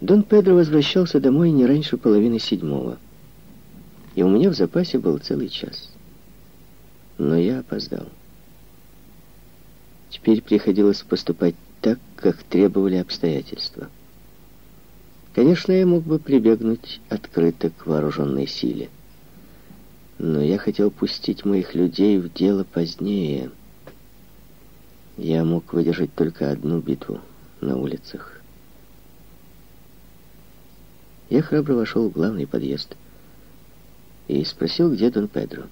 Дон Педро возвращался домой не раньше половины седьмого, и у меня в запасе был целый час. Но я опоздал. Теперь приходилось поступать так, как требовали обстоятельства. Конечно, я мог бы прибегнуть открыто к вооруженной силе. Но я хотел пустить моих людей в дело позднее. Я мог выдержать только одну битву на улицах. Я храбро вошел в главный подъезд и спросил, где Дон Педро.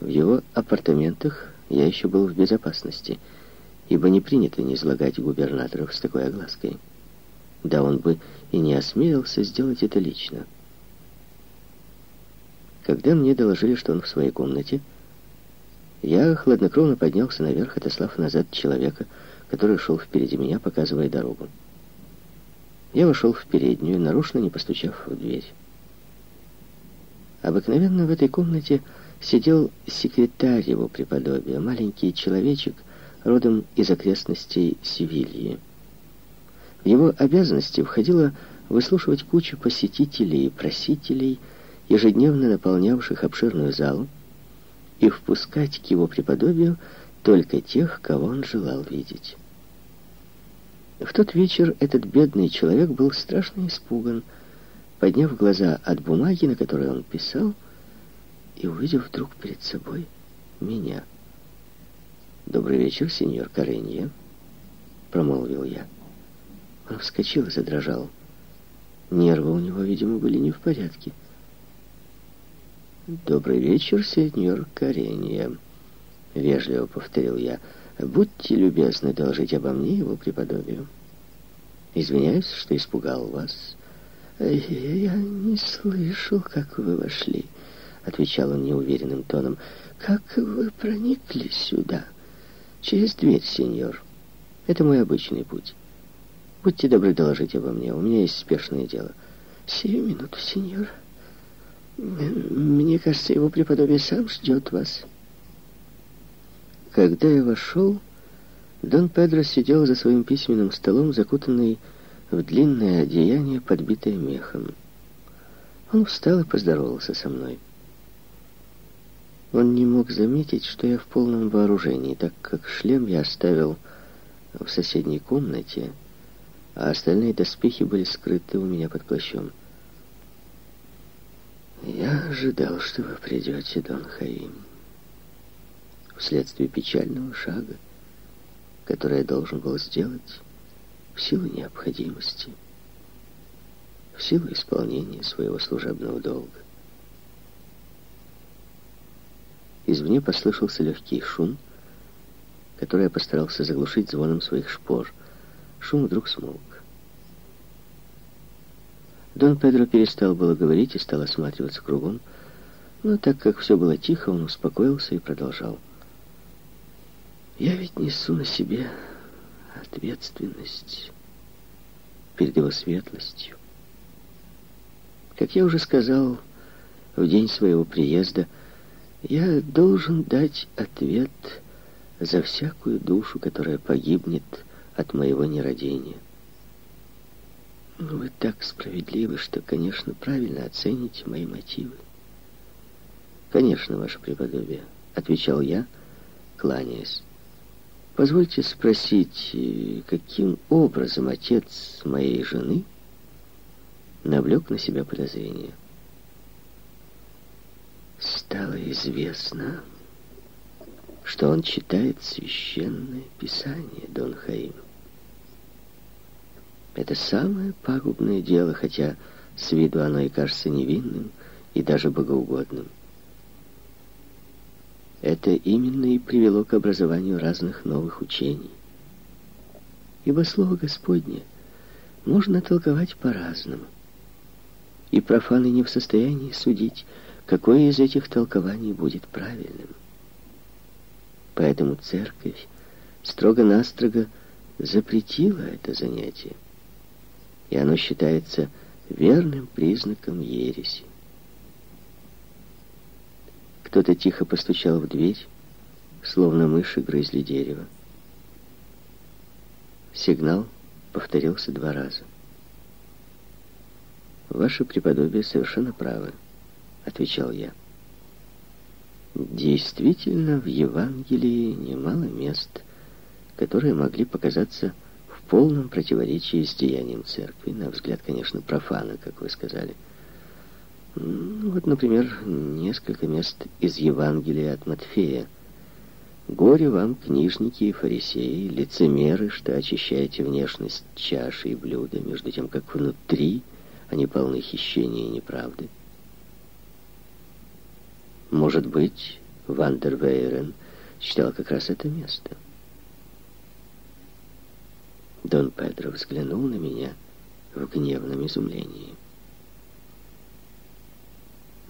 В его апартаментах я еще был в безопасности, ибо не принято не излагать губернаторов с такой оглаской. Да он бы и не осмелился сделать это лично. Когда мне доложили, что он в своей комнате, я хладнокровно поднялся наверх, отослав назад человека, который шел впереди меня, показывая дорогу. Я вошел в переднюю, нарочно не постучав в дверь. Обыкновенно в этой комнате сидел секретарь его преподобия, маленький человечек, родом из окрестностей Севильи. В его обязанности входило выслушивать кучу посетителей и просителей, ежедневно наполнявших обширную залу, и впускать к его преподобию только тех, кого он желал видеть. В тот вечер этот бедный человек был страшно испуган, подняв глаза от бумаги, на которой он писал, и увидев вдруг перед собой меня. «Добрый вечер, сеньор Каренье», — промолвил я. Он вскочил и задрожал. Нервы у него, видимо, были не в порядке. «Добрый вечер, сеньор Каренье», — вежливо повторил я. «Будьте любезны доложить обо мне его преподобию. Извиняюсь, что испугал вас». «Я не слышал, как вы вошли», — отвечал он неуверенным тоном. «Как вы проникли сюда?» «Через дверь, сеньор. Это мой обычный путь». Будьте добры доложить обо мне. У меня есть спешное дело. Сию минуту, сеньор. Мне кажется, его преподобие сам ждет вас. Когда я вошел, Дон Педро сидел за своим письменным столом, закутанный в длинное одеяние, подбитое мехом. Он встал и поздоровался со мной. Он не мог заметить, что я в полном вооружении, так как шлем я оставил в соседней комнате, а остальные доспехи были скрыты у меня под плащом. Я ожидал, что вы придете, Дон Хаим, вследствие печального шага, который я должен был сделать в силу необходимости, в силу исполнения своего служебного долга. Извне послышался легкий шум, который я постарался заглушить звоном своих шпор — Шум вдруг смолк. Дон Педро перестал было говорить и стал осматриваться кругом, но так как все было тихо, он успокоился и продолжал. «Я ведь несу на себе ответственность перед его светлостью. Как я уже сказал, в день своего приезда я должен дать ответ за всякую душу, которая погибнет от моего нерадения. Вы так справедливы, что, конечно, правильно оцените мои мотивы. Конечно, ваше преподобие, отвечал я, кланяясь. Позвольте спросить, э, каким образом отец моей жены навлек на себя подозрение? Стало известно, что он читает священное писание, Дон Хаим. Это самое пагубное дело, хотя с виду оно и кажется невинным и даже богоугодным. Это именно и привело к образованию разных новых учений. Ибо Слово Господне можно толковать по-разному. И профаны не в состоянии судить, какое из этих толкований будет правильным. Поэтому церковь строго-настрого запретила это занятие и оно считается верным признаком ереси. Кто-то тихо постучал в дверь, словно мыши грызли дерево. Сигнал повторился два раза. «Ваше преподобие совершенно правы», — отвечал я. Действительно, в Евангелии немало мест, которые могли показаться в полном противоречии с деянием церкви, на взгляд, конечно, профана, как вы сказали. Вот, например, несколько мест из Евангелия от Матфея. «Горе вам, книжники и фарисеи, лицемеры, что очищаете внешность чаши и блюда, между тем, как внутри они полны хищения и неправды». Может быть, Вандервейрен читал как раз это место. Дон Педро взглянул на меня в гневном изумлении.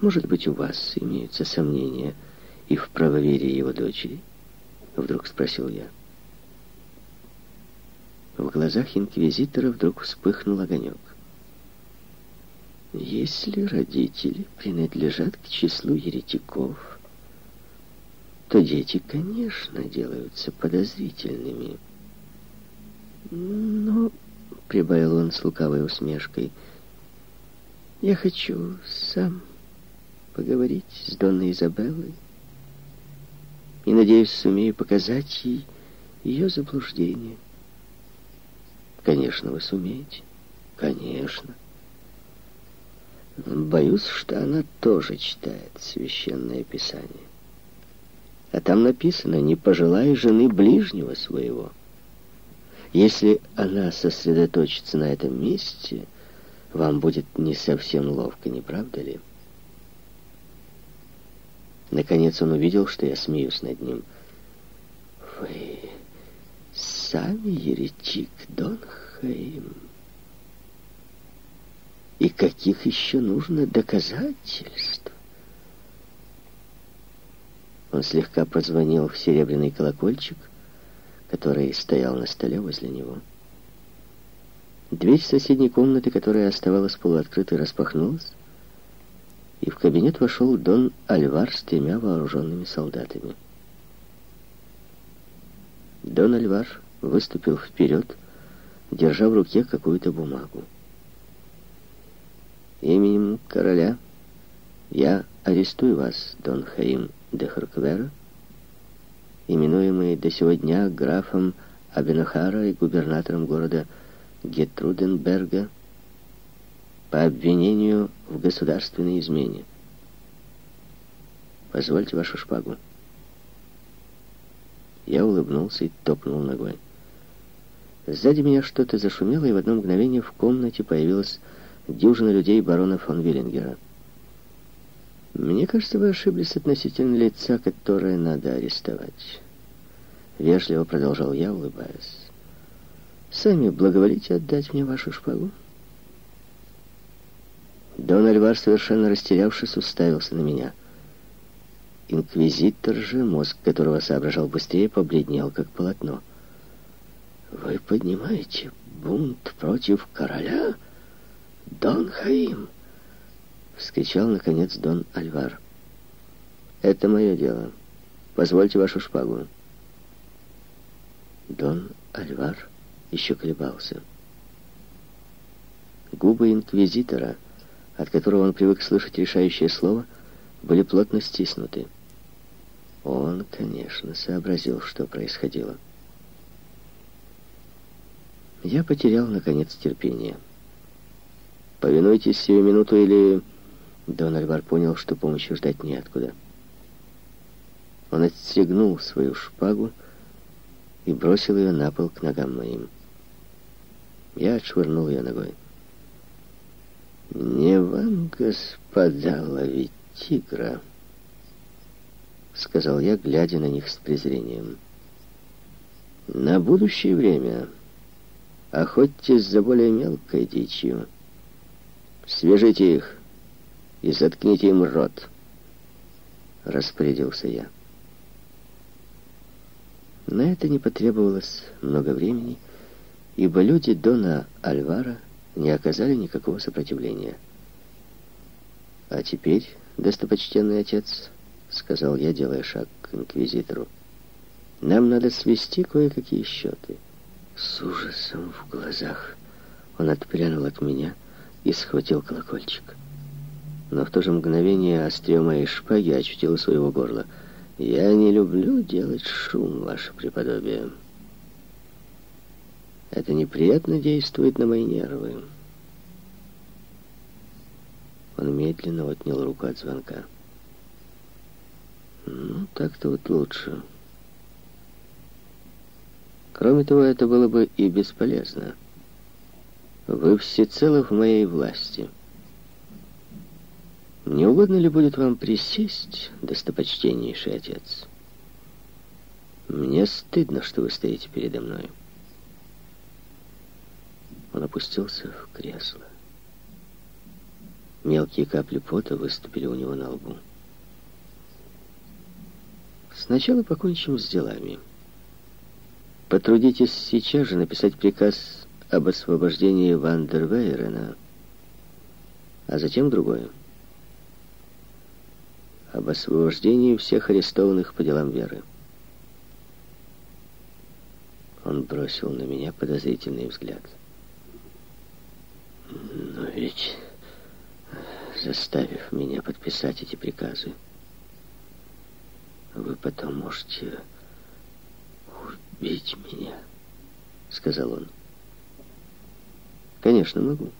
Может быть, у вас имеются сомнения и в правоверии его дочери? Вдруг спросил я. В глазах инквизитора вдруг вспыхнул огонек. Если родители принадлежат к числу еретиков, то дети, конечно, делаются подозрительными. Но, — прибавил он с лукавой усмешкой, — я хочу сам поговорить с Донной Изабеллой и, надеюсь, сумею показать ей ее заблуждение. Конечно, вы сумеете. Конечно. Боюсь, что она тоже читает Священное Писание. А там написано «Не пожелай жены ближнего своего». Если она сосредоточится на этом месте, вам будет не совсем ловко, не правда ли? Наконец он увидел, что я смеюсь над ним. «Вы сами еретик, Дон Хаим?» И каких еще нужно доказательств? Он слегка позвонил в серебряный колокольчик, который стоял на столе возле него. Дверь соседней комнаты, которая оставалась полуоткрытой, распахнулась, и в кабинет вошел Дон Альвар с тремя вооруженными солдатами. Дон Альвар выступил вперед, держа в руке какую-то бумагу. Именем короля я арестую вас, Дон Хаим де Харквера, именуемый до сего дня графом Абенахара и губернатором города Гетруденберга по обвинению в государственной измене. Позвольте вашу шпагу. Я улыбнулся и топнул ногой. Сзади меня что-то зашумело, и в одно мгновение в комнате появилась дюжина людей барона фон Виллингера. Мне кажется, вы ошиблись относительно лица, которое надо арестовать. Вежливо продолжал я, улыбаясь. Сами благоволите отдать мне вашу шпагу? Дон Альвар, совершенно растерявшись, уставился на меня. Инквизитор же, мозг которого соображал быстрее, побледнел, как полотно. «Вы поднимаете бунт против короля?» «Дон Хаим!» — вскричал, наконец, Дон Альвар. «Это мое дело. Позвольте вашу шпагу». Дон Альвар еще колебался. Губы инквизитора, от которого он привык слышать решающее слово, были плотно стиснуты. Он, конечно, сообразил, что происходило. Я потерял, наконец, терпение. Повинуйтесь сию минуту или...» Дон Альвар понял, что помощи ждать неоткуда. Он отстегнул свою шпагу и бросил ее на пол к ногам моим. Я отшвырнул ее ногой. «Не вам, господа, ловить тигра», — сказал я, глядя на них с презрением. «На будущее время охотьтесь за более мелкой дичью». «Свяжите их и заткните им рот», — распорядился я. На это не потребовалось много времени, ибо люди Дона Альвара не оказали никакого сопротивления. «А теперь, достопочтенный отец», — сказал я, делая шаг к инквизитору, — «нам надо свести кое-какие счеты». С ужасом в глазах он отпрянул от меня и схватил колокольчик. Но в то же мгновение острие моей шпаги очутило своего горла. «Я не люблю делать шум, ваше преподобие. Это неприятно действует на мои нервы». Он медленно отнял руку от звонка. «Ну, так-то вот лучше». Кроме того, это было бы и бесполезно. Вы всецело в моей власти. Не угодно ли будет вам присесть, достопочтеннейший отец? Мне стыдно, что вы стоите передо мной. Он опустился в кресло. Мелкие капли пота выступили у него на лбу. Сначала покончим с делами. Потрудитесь сейчас же написать приказ об освобождении Вандервейрена, а затем другое. Об освобождении всех арестованных по делам веры. Он бросил на меня подозрительный взгляд. Ведь, заставив меня подписать эти приказы, вы потом можете убить меня, сказал он. Конечно, могу.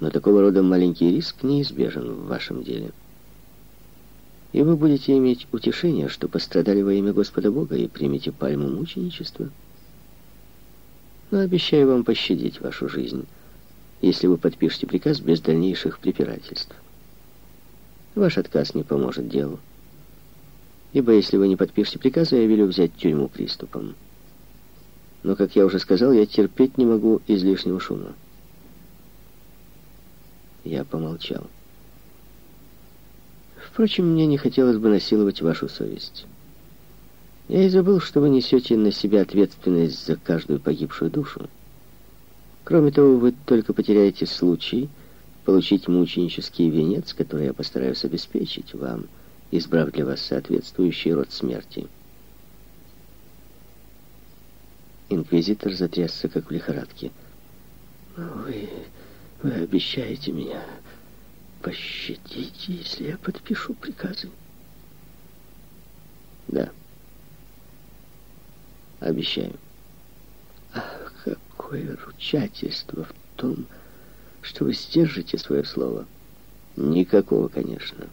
Но такого рода маленький риск неизбежен в вашем деле. И вы будете иметь утешение, что пострадали во имя Господа Бога и примете пальму мученичества. Но обещаю вам пощадить вашу жизнь, если вы подпишете приказ без дальнейших препирательств. Ваш отказ не поможет делу. Ибо если вы не подпишете приказа, я велю взять тюрьму приступом. Но, как я уже сказал, я терпеть не могу излишнего шума. Я помолчал. Впрочем, мне не хотелось бы насиловать вашу совесть. Я и забыл, что вы несете на себя ответственность за каждую погибшую душу. Кроме того, вы только потеряете случай получить мученический венец, который я постараюсь обеспечить вам, избрав для вас соответствующий род смерти. Инквизитор затрясся, как в лихорадке. «Вы... вы обещаете меня пощадить, если я подпишу приказы?» «Да. Обещаю». «Ах, какое ручательство в том, что вы сдержите свое слово!» «Никакого, конечно».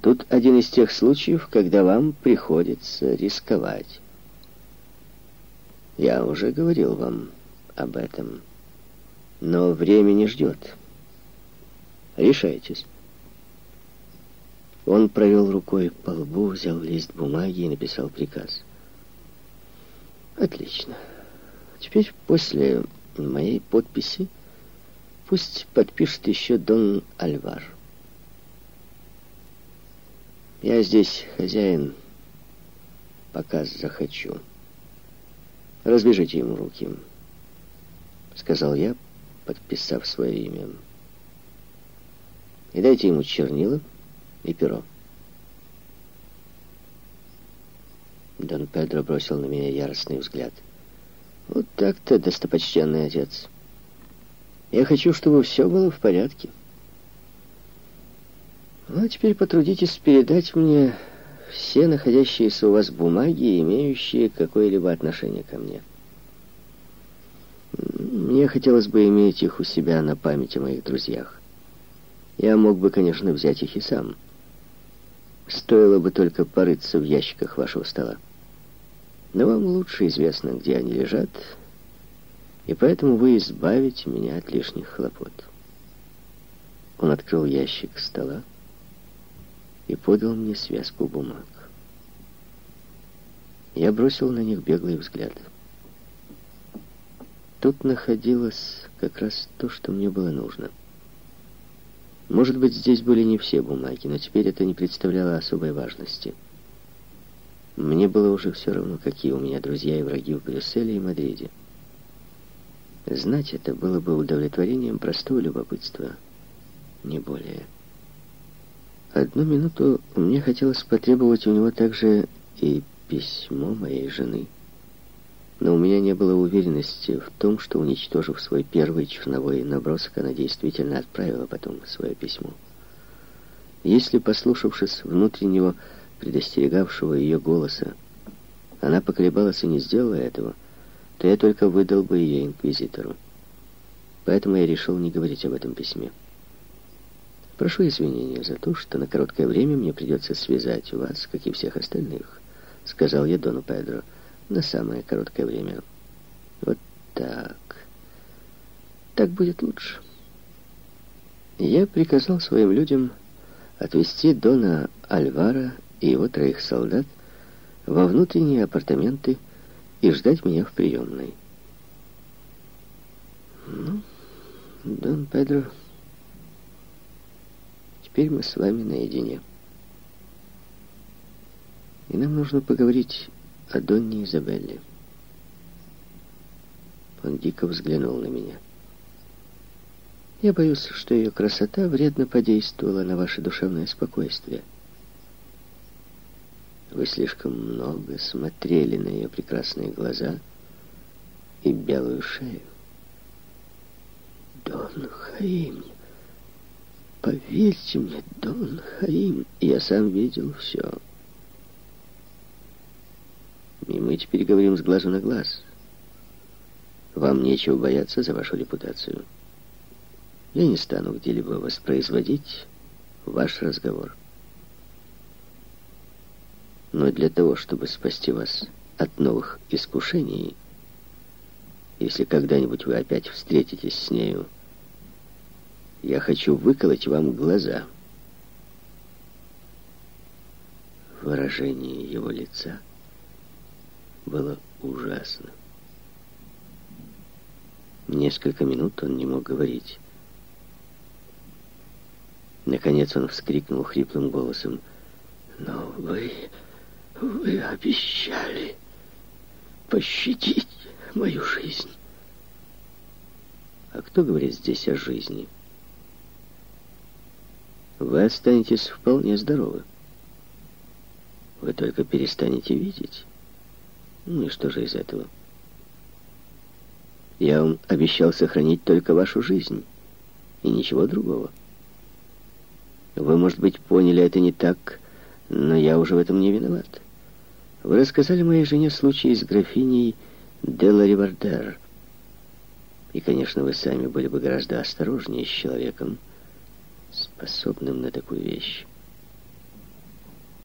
Тут один из тех случаев, когда вам приходится рисковать. Я уже говорил вам об этом. Но время не ждет. Решайтесь. Он провел рукой по лбу, взял лист бумаги и написал приказ. Отлично. Теперь после моей подписи пусть подпишет еще Дон Альвар. Я здесь хозяин, пока захочу. Развяжите ему руки, сказал я, подписав свое имя. И дайте ему чернила и перо. Дон Педро бросил на меня яростный взгляд. Вот так-то, достопочтенный отец. Я хочу, чтобы все было в порядке. Ну, а теперь потрудитесь передать мне все находящиеся у вас бумаги, имеющие какое-либо отношение ко мне. Мне хотелось бы иметь их у себя на память о моих друзьях. Я мог бы, конечно, взять их и сам. Стоило бы только порыться в ящиках вашего стола. Но вам лучше известно, где они лежат, и поэтому вы избавите меня от лишних хлопот. Он открыл ящик стола, и подал мне связку бумаг. Я бросил на них беглый взгляд. Тут находилось как раз то, что мне было нужно. Может быть, здесь были не все бумаги, но теперь это не представляло особой важности. Мне было уже все равно, какие у меня друзья и враги в Брюсселе и Мадриде. Знать это было бы удовлетворением простого любопытства, не более. Одну минуту мне хотелось потребовать у него также и письмо моей жены. но у меня не было уверенности в том, что, уничтожив свой первый черновой набросок, она действительно отправила потом свое письмо. Если, послушавшись внутреннего, предостерегавшего ее голоса, она поколебалась и не сделала этого, то я только выдал бы ее инквизитору. Поэтому я решил не говорить об этом письме. Прошу извинения за то, что на короткое время мне придется связать вас, как и всех остальных, сказал я Дону Педро, на самое короткое время. Вот так. Так будет лучше. Я приказал своим людям отвезти Дона Альвара и его троих солдат во внутренние апартаменты и ждать меня в приемной. Ну, Дон Педро Теперь мы с вами наедине. И нам нужно поговорить о Донне Изабелле. Он дико взглянул на меня. Я боюсь, что ее красота вредно подействовала на ваше душевное спокойствие. Вы слишком много смотрели на ее прекрасные глаза и белую шею. Дон Хаим, Поверьте мне, Дон Хаим, я сам видел все. И мы теперь говорим с глазу на глаз. Вам нечего бояться за вашу репутацию. Я не стану где-либо воспроизводить ваш разговор. Но для того, чтобы спасти вас от новых искушений, если когда-нибудь вы опять встретитесь с нею, я хочу выколоть вам глаза. Выражение его лица было ужасно. Несколько минут он не мог говорить. Наконец он вскрикнул хриплым голосом. «Но вы... вы обещали пощадить мою жизнь». «А кто говорит здесь о жизни?» вы останетесь вполне здоровы. Вы только перестанете видеть. Ну и что же из этого? Я вам обещал сохранить только вашу жизнь и ничего другого. Вы, может быть, поняли это не так, но я уже в этом не виноват. Вы рассказали моей жене случай с графиней Делла Ривардер. И, конечно, вы сами были бы гораздо осторожнее с человеком, способным на такую вещь.